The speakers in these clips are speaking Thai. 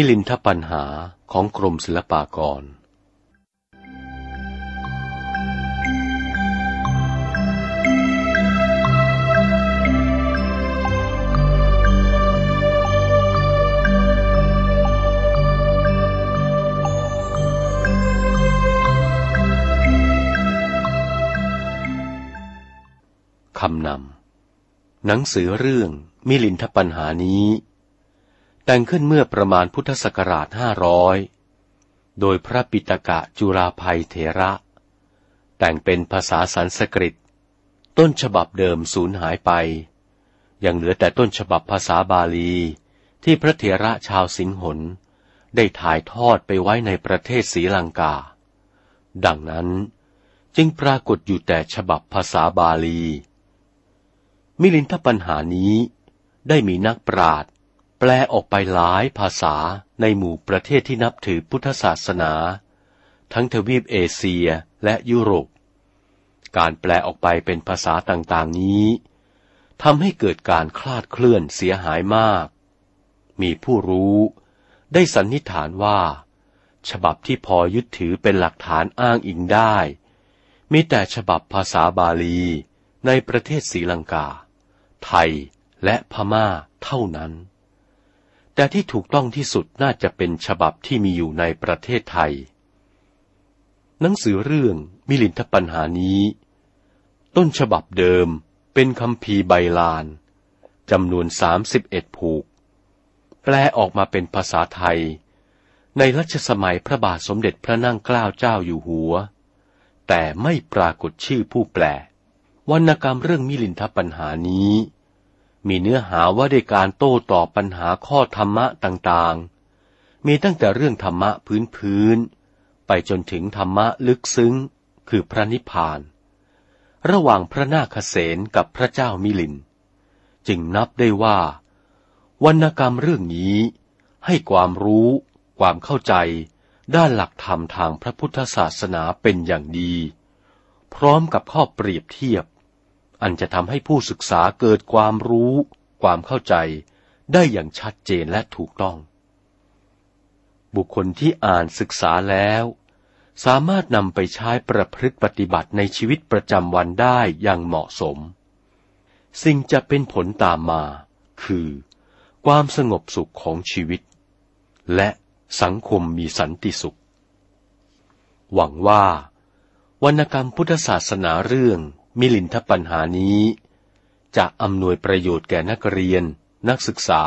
มิลินทปัญหาของกรมศิลปากร คำนำ หนังสือเรื่องมิลินทปัญหานี้ แต่งขึ้นเมื่อประมาณพุทธศักราชห้าร้อยโดยพระปิตกะจุราภัยเถระ แต่งเป็นภาษาสันสกฤต ต้นฉบับเดิมสูญหายไป ยังเหลือแต่ต้นฉบับภาษาบาลีที่พระเถระชาวสิงหน ได้ถ่ายทอดไปไว้ในประเทศศรีลังกา ดังนั้นจึงปรากฏอยู่แต่ฉบับภาษาบาลี มิลินทปัญหานี้ได้มีนักปราชญ์ แปลออกไปหลายภาษาในหมู่ประเทศที่นับถือพุทธศาสนา ทั้งทวีปเอเชียและยุโรป การแปลออกไปเป็นภาษาต่างๆนี้ทำให้เกิดการคลาดเคลื่อนเสียหายมาก มีผู้รู้ได้สันนิษฐานว่า ฉบับที่พอยึดถือเป็นหลักฐานอ้างอิงได้ มีแต่ฉบับภาษาบาลีในประเทศศรีลังกา ไทยและพม่าเท่านั้น แต่ที่ถูกต้องที่สุดน่าจะเป็นฉบับที่มีอยู่ในประเทศไทย หนังสือเรื่องมิลินทปัญหานี้ ต้นฉบับเดิมเป็นคำพีใบลานจำนวนสามสิบเอ็ดผูก แปลออกมาเป็นภาษาไทย ในรัชสมัยพระบาทสมเด็จพระนั่งเกล้าเจ้าอยู่หัว แต่ไม่ปรากฏชื่อผู้แปลวรรณกรรมเรื่องมิลินทปัญหานี้ มีเนื้อหาว่าด้วยการโต้ตอบปัญหาข้อธรรมะต่างๆ มีตั้งแต่เรื่องธรรมะพื้นๆ ไปจนถึงธรรมะลึกซึ้ง คือพระนิพพาน ระหว่างพระนาคเษนกับพระเจ้ามิลิน จึงนับได้ว่า วรรณกรรมเรื่องนี้ ให้ความรู้ ความเข้าใจ ด้านหลักธรรมทางพระพุทธศาสนาเป็นอย่างดี พร้อมกับข้อเปรียบเทียบ อันจะทำให้ผู้ศึกษาเกิดความรู้ ความเข้าใจ ได้อย่างชัดเจนและถูกต้อง บุคคลที่อ่านศึกษาแล้ว สามารถนำไปใช้ประพฤติปฏิบัติในชีวิตประจำวันได้อย่างเหมาะสม สิ่งจะเป็นผลตามมา คือ ความสงบสุขของชีวิต และสังคมมีสันติสุข หวังว่าวรรณกรรมพุทธศาสนาเรื่อง มิลินทปัญหานี้จะอำนวยประโยชน์แก่นักเรียน นักศึกษา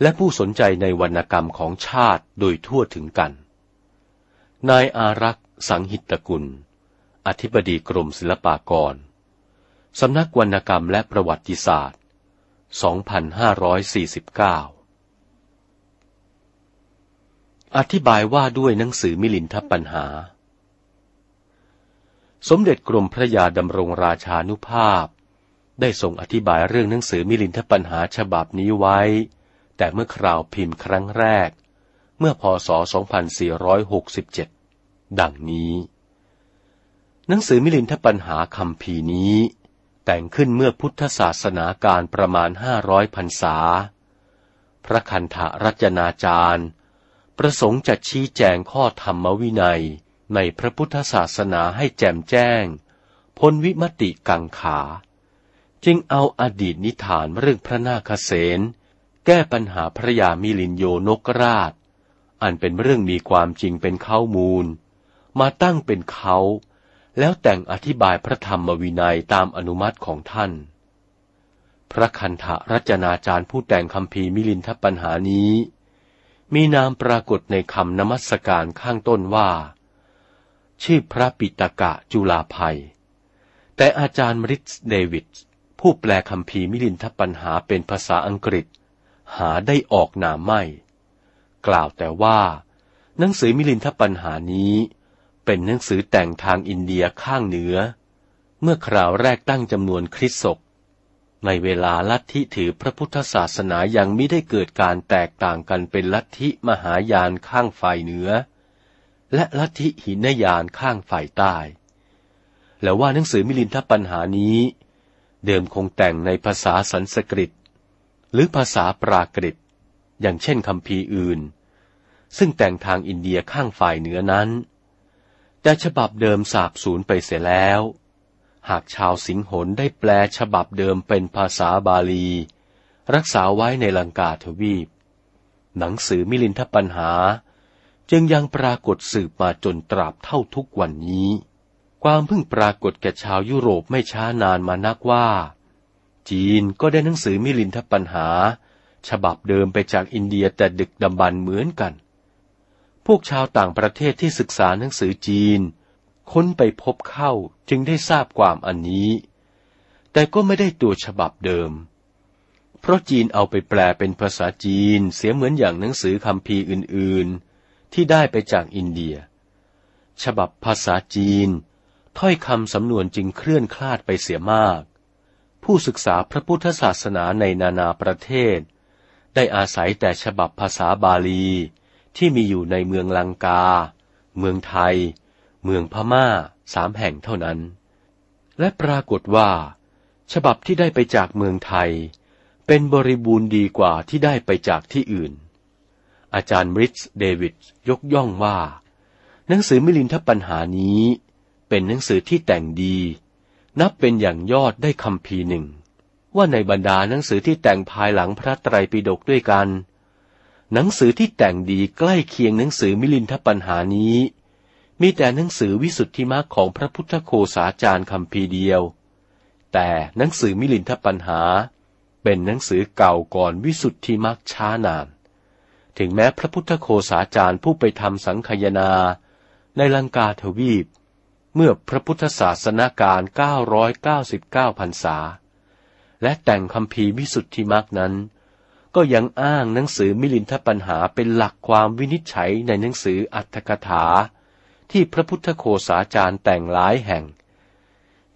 และผู้สนใจในวรรณกรรมของชาติโดยทั่วถึงกัน นายอารักษ์ สังหิตกุล อธิบดีกรมศิลปากร สำนักวรรณกรรมและประวัติศาสตร์ 2549 อธิบายว่าด้วยหนังสือมิลินทปัญหา สมเด็จกรมพระยาดำรงราชานุภาพ ได้ทรงอธิบายเรื่องหนังสือมิลินทปัญหาฉบับนี้ไว้ แต่เมื่อคราวพิมพ์ครั้งแรก เมื่อพศ 2467 ดังนี้ หนังสือมิลินทปัญหาคำพีนี้ แต่งขึ้นเมื่อพุทธศาสนาการประมาณห้าร้อยพรรษา พระคันธรัจนาจารย์ ประสงค์จะชี้แจงข้อธรรมวินัย ในพระพุทธศาสนาให้แจ่มแจ้ง พ้นวิมติกังขา จึงเอาอดีตนิทานเรื่องพระนาคเษนแก้ปัญหาพระยามิลินโยนกราช อันเป็นเรื่องมีความจริงเป็นเค้ามูล มาตั้งเป็นเค้า แล้วแต่งอธิบายพระธรรมวินัยตามอนุมัติของท่าน พระคันถรจนาจารย์ผู้แต่งคัมภีร์มิลินทปัญหานี้ มีนามปรากฏในคำนมัสการข้างต้นว่า ชื่อพระปิตกะจุลาภัย แต่อาจารย์มริสเดวิดผู้แปลคัมภีร์มิลินทปัญหาเป็นภาษาอังกฤษ หาได้ออกนามไม่ กล่าวแต่ว่า หนังสือมิลินทปัญหานี้ เป็นหนังสือแต่งทางอินเดียข้างเหนือ เมื่อคราวแรกตั้งจำนวนคริสตศกในเวลาลัทธิถือพระพุทธศาสนายังไม่ได้เกิดการแตกต่างกันเป็นลัทธิมหายานข้างฝ่ายเหนือ และลัทธิหินยานข้างฝ่ายใต้ แล้วว่าหนังสือมิลินทปัญหานี้ เดิมคงแต่งในภาษาสันสกฤต หรือภาษาปรากฤต อย่างเช่นคำพีอื่น ซึ่งแต่งทางอินเดียข้างฝ่ายเหนือนั้น แต่ฉบับเดิมสาบสูญไปเสียแล้ว หากชาวสิงหนได้แปลฉบับเดิมเป็นภาษาบาลี รักษาไว้ในลังกาทวีป หนังสือมิลินทปัญหา จึงยังปรากฏสืบมาจนตราบเท่าทุกวันนี้ ความเพิ่งปรากฏแก่ชาวยุโรปไม่ช้านานมานักว่า จีนก็ได้หนังสือมิลินทปัญหา ฉบับเดิมไปจากอินเดียแต่ดึกดำบรรเหมือนกัน พวกชาวต่างประเทศที่ศึกษาหนังสือจีน ค้นไปพบเข้าจึงได้ทราบความอันนี้ แต่ก็ไม่ได้ตัวฉบับเดิม เพราะจีนเอาไปแปลเป็นภาษาจีนเสียเหมือนอย่างหนังสือคำพีอื่นๆ ที่ได้ไปจากอินเดีย ฉบับภาษาจีน ถ้อยคำสำนวนจึงเคลื่อนคลาดไปเสียมาก ผู้ศึกษาพระพุทธศาสนาในนานาประเทศ ได้อาศัยแต่ฉบับภาษาบาลีที่มีอยู่ในเมืองลังกา เมืองไทย เมืองพม่าสามแห่งเท่านั้น และปรากฏว่า ฉบับที่ได้ไปจากเมืองไทย เป็นบริบูรณ์ดีกว่าที่ได้ไปจากที่อื่น อาจารย์บริส์เดวิดยกย่องว่า หนังสือมิลินทปัญหานี้ เป็นหนังสือที่แต่งดี นับเป็นอย่างยอดได้คำพีหนึ่ง ว่าในบรรดาหนังสือที่แต่งภายหลังพระไตรปิฎกด้วยกัน หนังสือที่แต่งดีใกล้เคียงหนังสือมิลินทปัญหานี้ มีแต่หนังสือวิสุทธิมรรคของพระพุทธโคสาจารย์คำพีเดียว แต่หนังสือมิลินทปัญหา เป็นหนังสือเก่าก่อนวิสุทธิมรรคช้านาน ถึงแม้พระพุทธโคสาจารย์ผู้ไปทำสังคยนา ในลังกาทวีป เมื่อพระพุทธศาสนาการ 999พรรษา และแต่งคำพีวิสุทธิมรรคนั้น ก็ยังอ้างหนังสือมิลินทปัญหาเป็นหลักความวินิจฉัยในหนังสืออัตถกถา ที่พระพุทธโคสาจารย์แต่งหลายแห่ง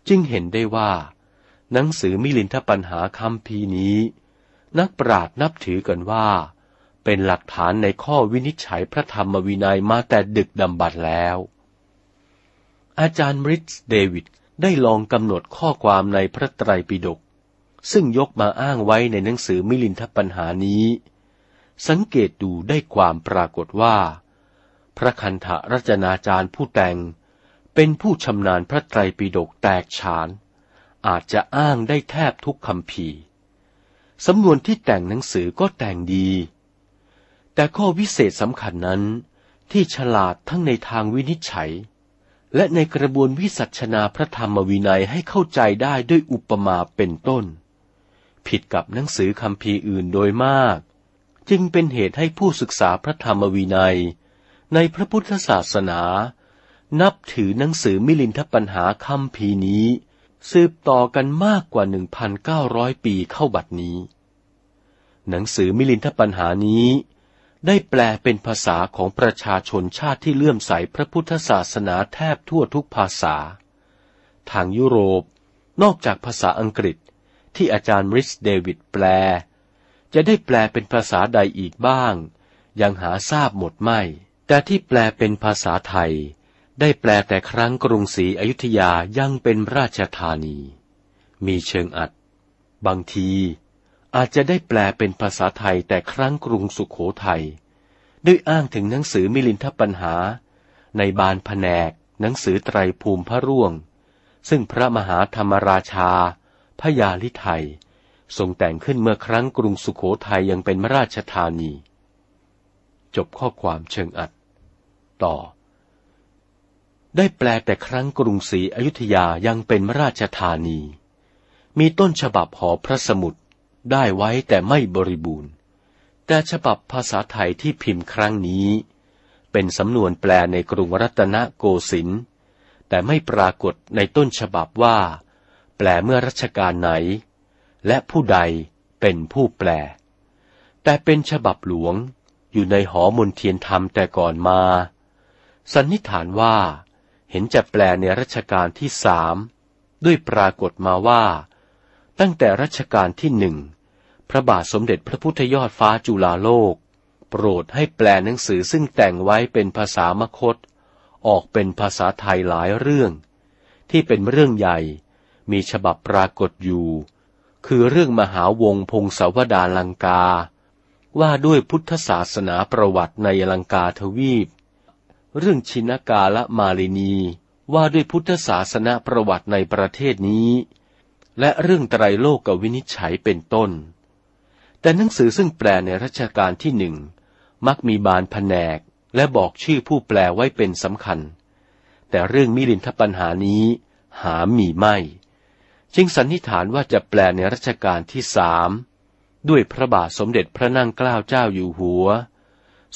จึงเห็นได้ว่า หนังสือมิลินทปัญหาคำพีนี้ นักปราชญ์นับถือกันว่า เป็นหลักฐานในข้อวินิจฉัยพระธรรมวินัยมาแต่ดึกดำบรรแล้ว อาจารย์ริสเดวิดได้ลองกำหนดข้อความในพระไตรปิฎกซึ่งยกมาอ้างไว้ในหนังสือมิลินทปัญหานี้ สังเกตดูได้ความปรากฏว่า พระคันธรัจนาจารย์ผู้แต่ง เป็นผู้ชำนาญพระไตรปิฎกแตกฉาน อาจจะอ้างได้แทบทุกคำพีสำนวนที่แต่งหนังสือก็แต่งดี แต่ข้อวิเศษสำคัญนั้นที่ฉลาดทั้งในทางวินิจฉัย และในกระบวนวิสัชนาพระธรรมวินัยให้เข้าใจได้ด้วยอุปมาเป็นต้น ผิดกับหนังสือคำพีอื่นโดยมาก จึงเป็นเหตุให้ผู้ศึกษาพระธรรมวินัย ในพระพุทธศาสนา นับถือหนังสือมิลินทปัญหาคำพีนี้ สืบต่อกันมากกว่า 1,900 ปีเข้าบัดนี้ หนังสือมิลินทปัญหานี้ ได้แปลเป็นภาษาของประชาชนชาติที่เลื่อมใสพระพุทธศาสนาแทบทั่วทุกภาษา ทางยุโรป นอกจากภาษาอังกฤษที่อาจารย์ริสเดวิดแปล จะได้แปลเป็นภาษาใดอีกบ้าง ยังหาทราบหมดไม่ แต่ที่แปลเป็นภาษาไทย ได้แปลแต่ครั้งกรุงศรีอยุธยายังเป็นราชธานี มีเชิงอัด บางที อาจจะได้แปลเป็นภาษาไทยแต่ครั้งกรุงสุขโขทัยด้วยอ้างถึงหนังสือมิลินทปัญหา ในบานแผนก หนังสือไตรภูมิพระร่วง ซึ่งพระมหาธรรมราชาพระยาลิไทยทรงแต่งขึ้นเมื่อครั้งกรุงสุขโขทัยยังเป็นมราชธานี จบข้อความเชิงอัด ต่อ ได้แปลแต่ครั้งกรุงศรีอยุธยายังเป็นมราชธานี มีต้นฉบับหอพระสมุด ได้ไว้แต่ไม่บริบูรณ์ แต่ฉบับภาษาไทยที่พิมพ์ครั้งนี้ เป็นสำนวนแปลในกรุงรัตนโกสินทร์แต่ไม่ปรากฏในต้นฉบับว่า แปลเมื่อรัชกาลไหน และผู้ใดเป็นผู้แปล แต่เป็นฉบับหลวงอยู่ในหอมนเทียนธรรมแต่ก่อนมา สันนิษฐานว่า เห็นจะแปลในรัชกาลที่สามด้วยปรากฏมาว่า ตั้งแต่รัชกาลที่หนึ่ง พระบาทสมเด็จพระพุทธยอดฟ้าจุฬาโลก โปรดให้แปลหนังสือซึ่งแต่งไว้เป็นภาษามคต ออกเป็นภาษาไทยหลายเรื่อง ที่เป็นเรื่องใหญ่ มีฉบับปรากฏอยู่ คือเรื่องมหาวงพงศาวดารลังกา ว่าด้วยพุทธศาสนาประวัติในลังกาทวีป เรื่องชินกาละมาลินีว่าด้วยพุทธศาสนาประวัติในประเทศนี้ และเรื่องไตรโลกกวินิจฉัยเป็นต้น แต่หนังสือซึ่งแปลในรัชกาลที่หนึ่งมักมีบานแผนกและบอกชื่อผู้แปลไว้เป็นสำคัญ แต่เรื่องมิลินทปัญหานี้หามีไม่ จึงสันนิษฐานว่าจะแปลในรัชกาลที่สามด้วยพระบาทสมเด็จพระนั่งเกล้าเจ้าอยู่หัว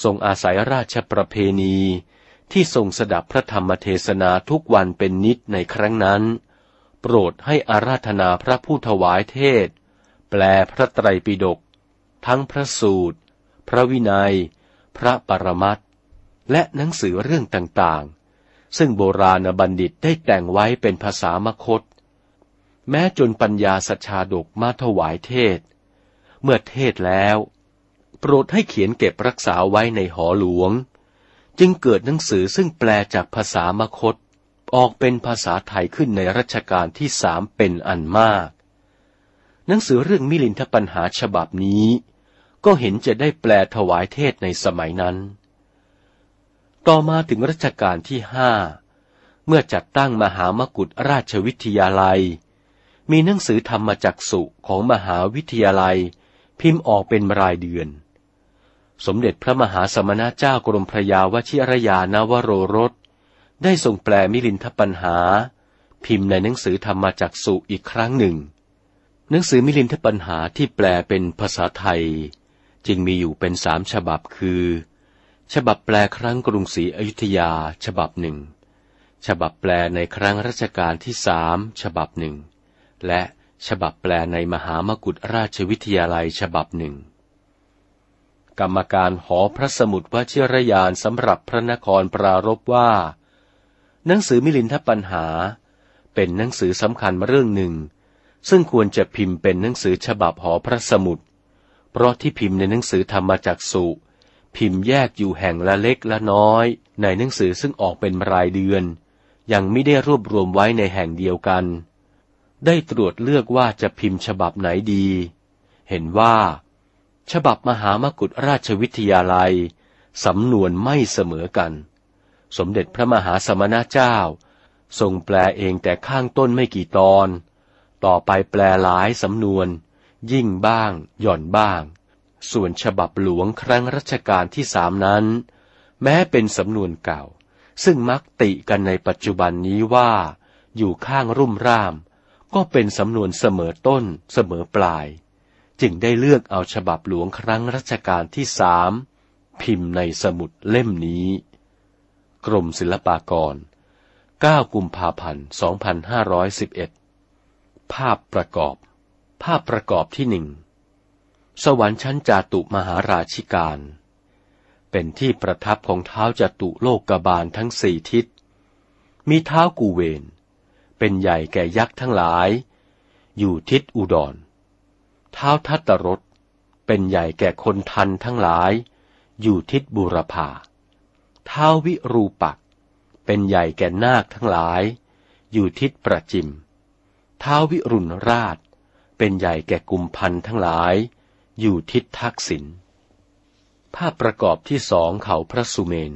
ทรงอาศัยราชประเพณีที่ทรงสดับพระธรรมเทศนาทุกวันเป็นนิดในครั้งนั้น โปรดให้อาราธนาพระผู้ถวายเทศ แปลพระไตรปิฎกทั้งพระสูตร พระวินัย พระปรมัตและหนังสือเรื่องต่างๆ ซึ่งโบราณบัณฑิตได้แต่งไว้เป็นภาษามคต แม้จนปัญญาสัชาดกมาถวายเทศ เมื่อเทศแล้ว โปรดให้เขียนเก็บรักษาไว้ในหอหลวง จึงเกิดหนังสือซึ่งแปลจากภาษามคต ออกเป็นภาษาไทยขึ้นในรัชกาลที่สามเป็นอันมาก หนังสือเรื่องมิลินทปัญหาฉบับนี้ ก็เห็นจะได้แปลถวายเทศในสมัยนั้น ต่อมาถึงรัชกาลที่ห้าเมื่อจัดตั้งมหามกุฏราชวิทยาลัย มีหนังสือธรรมจักสุของมหาวิทยาลัย พิมพ์ออกเป็นรายเดือน สมเด็จพระมหาสมณเจ้ากรมพระยาวชิรยานวโรรส ได้ส่งแปลมิลินทปัญหา พิมพ์ในหนังสือธรรมจักสุอีกครั้งหนึ่ง หนังสือมิลินทปัญหาที่แปลเป็นภาษาไทย จึงมีอยู่เป็นสามฉบับคือ ฉบับแปลครั้งกรุงศรีอยุธยา ฉบับหนึ่ง ฉบับแปลในครั้งรัชกาลที่สามฉบับหนึ่ง และฉบับแปลในมหามกุฏราชวิทยาลัยฉบับหนึ่ง กรรมการหอพระสมุดวชิรยานสำหรับพระนครปรารบว่า หนังสือมิลินทปัญหา เป็นหนังสือสำคัญเรื่องหนึ่ง ซึ่งควรจะพิมพ์เป็นหนังสือฉบับหอพระสมุดเพราะที่พิมพ์ในหนังสือธรรมจักสุพิมพ์แยกอยู่แห่งละเล็กละน้อย ในหนังสือซึ่งออกเป็นรายเดือน ยังไม่ได้รวบรวมไว้ในแห่งเดียวกัน ได้ตรวจเลือกว่าจะพิมพ์ฉบับไหนดี เห็นว่า ฉบับมหามกุฏราชวิทยาลัย สำนวนไม่เสมอกัน สมเด็จพระมหาสมณเจ้า ทรงแปลเองแต่ข้างต้นไม่กี่ตอน ต่อไปแปลหลายสำนวน ยิ่งบ้าง หย่อนบ้าง ส่วนฉบับหลวงครั้งรัชกาลที่สามนั้น แม้เป็นสำนวนเก่า ซึ่งมักติกันในปัจจุบันนี้ว่า อยู่ข้างรุ่มร่าม ก็เป็นสำนวนเสมอต้นเสมอปลาย จึงได้เลือกเอาฉบับหลวงครั้งรัชกาลที่สามพิมพ์ในสมุดเล่มนี้ กรมศิลปากร 9 กุมภาพันธ์ 2511 ภาพประกอบ ภาพประกอบที่หนึ่ง สวรรค์ชั้นจาตุมหาราชิการ เป็นที่ประทับของเท้าจาตุโลกกบาลทั้งสี่ทิศ มีเท้ากูเวน เป็นใหญ่แก่ยักษ์ทั้งหลาย อยู่ทิศอุดร เท้าทัตตรสเป็นใหญ่แก่คนทันทั้งหลาย อยู่ทิศบุรพา ท้าวิรูปัก เป็นใหญ่แก่นาคทั้งหลาย อยู่ทิศประจิมเท้าวิรุณราช เป็นใหญ่แก่กุมพันทั้งหลาย อยู่ทิศทักษิณ ภาพประกอบที่สองเขาพระสุเมน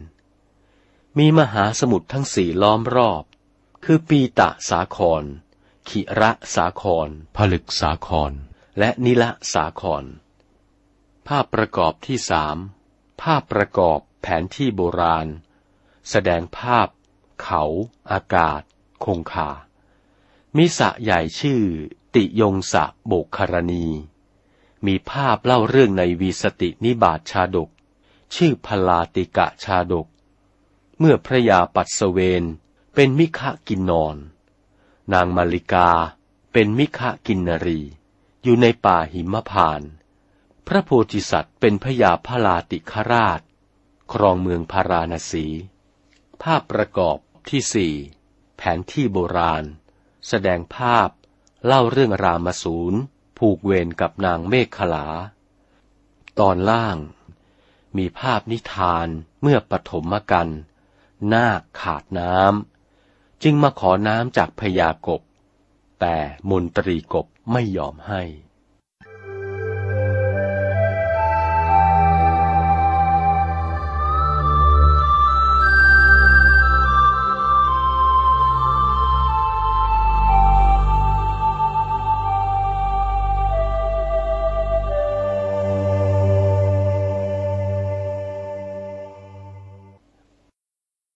มีมหาสมุทรทั้งสี่ล้อมรอบ คือปีตะสาคร ขิระสาคร ผลึกสาคร และนิละสาคร ภาพประกอบที่สามภาพประกอบ แผนที่โบราณ แสดงภาพ เขา อากาศ คงคามีสะใหญ่ชื่อ ติยงสะโบกคารณี มีภาพเล่าเรื่องในวีสตินิบาตชาดก ชื่อพลาติกะชาดก เมื่อพระยาปัสเวนเป็นมิฆะกินนอน นางมาริกาเป็นมิฆะกินนรี อยู่ในป่าหิมพาน พระโพธิสัตว์เป็นพระยาพลาติคราช ครองเมืองพาราณสี ภาพประกอบที่สี่แผนที่โบราณ แสดงภาพ เล่าเรื่องรามสูรผูกเวรกับนางเมฆขลา ตอนล่าง มีภาพนิทานเมื่อปฐมกันนาคขาดน้ำ จึงมาขอน้ำจากพญากบ แต่มนตรีกบไม่ยอมให้